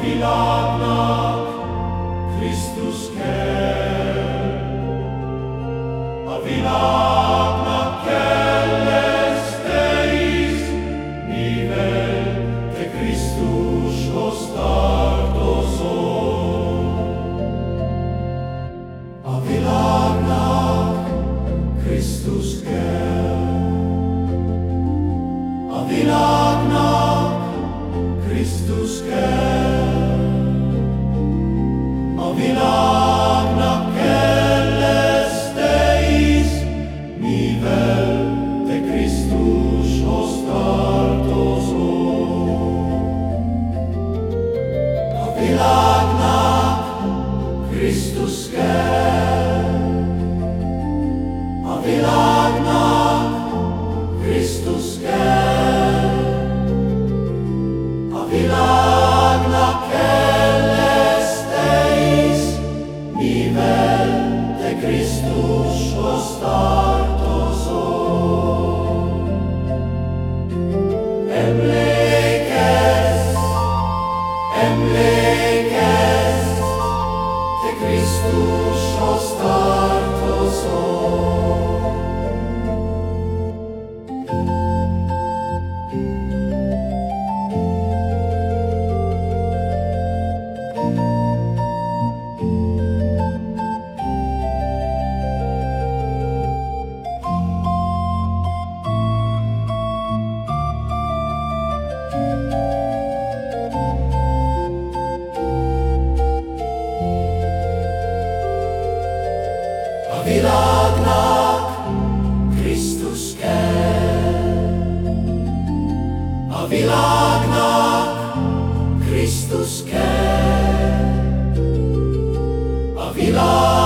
Vilagna. emlékezz, te Krisztushoz tartozol. Krisztus kell. A világnak Krisztus kell. A világnak.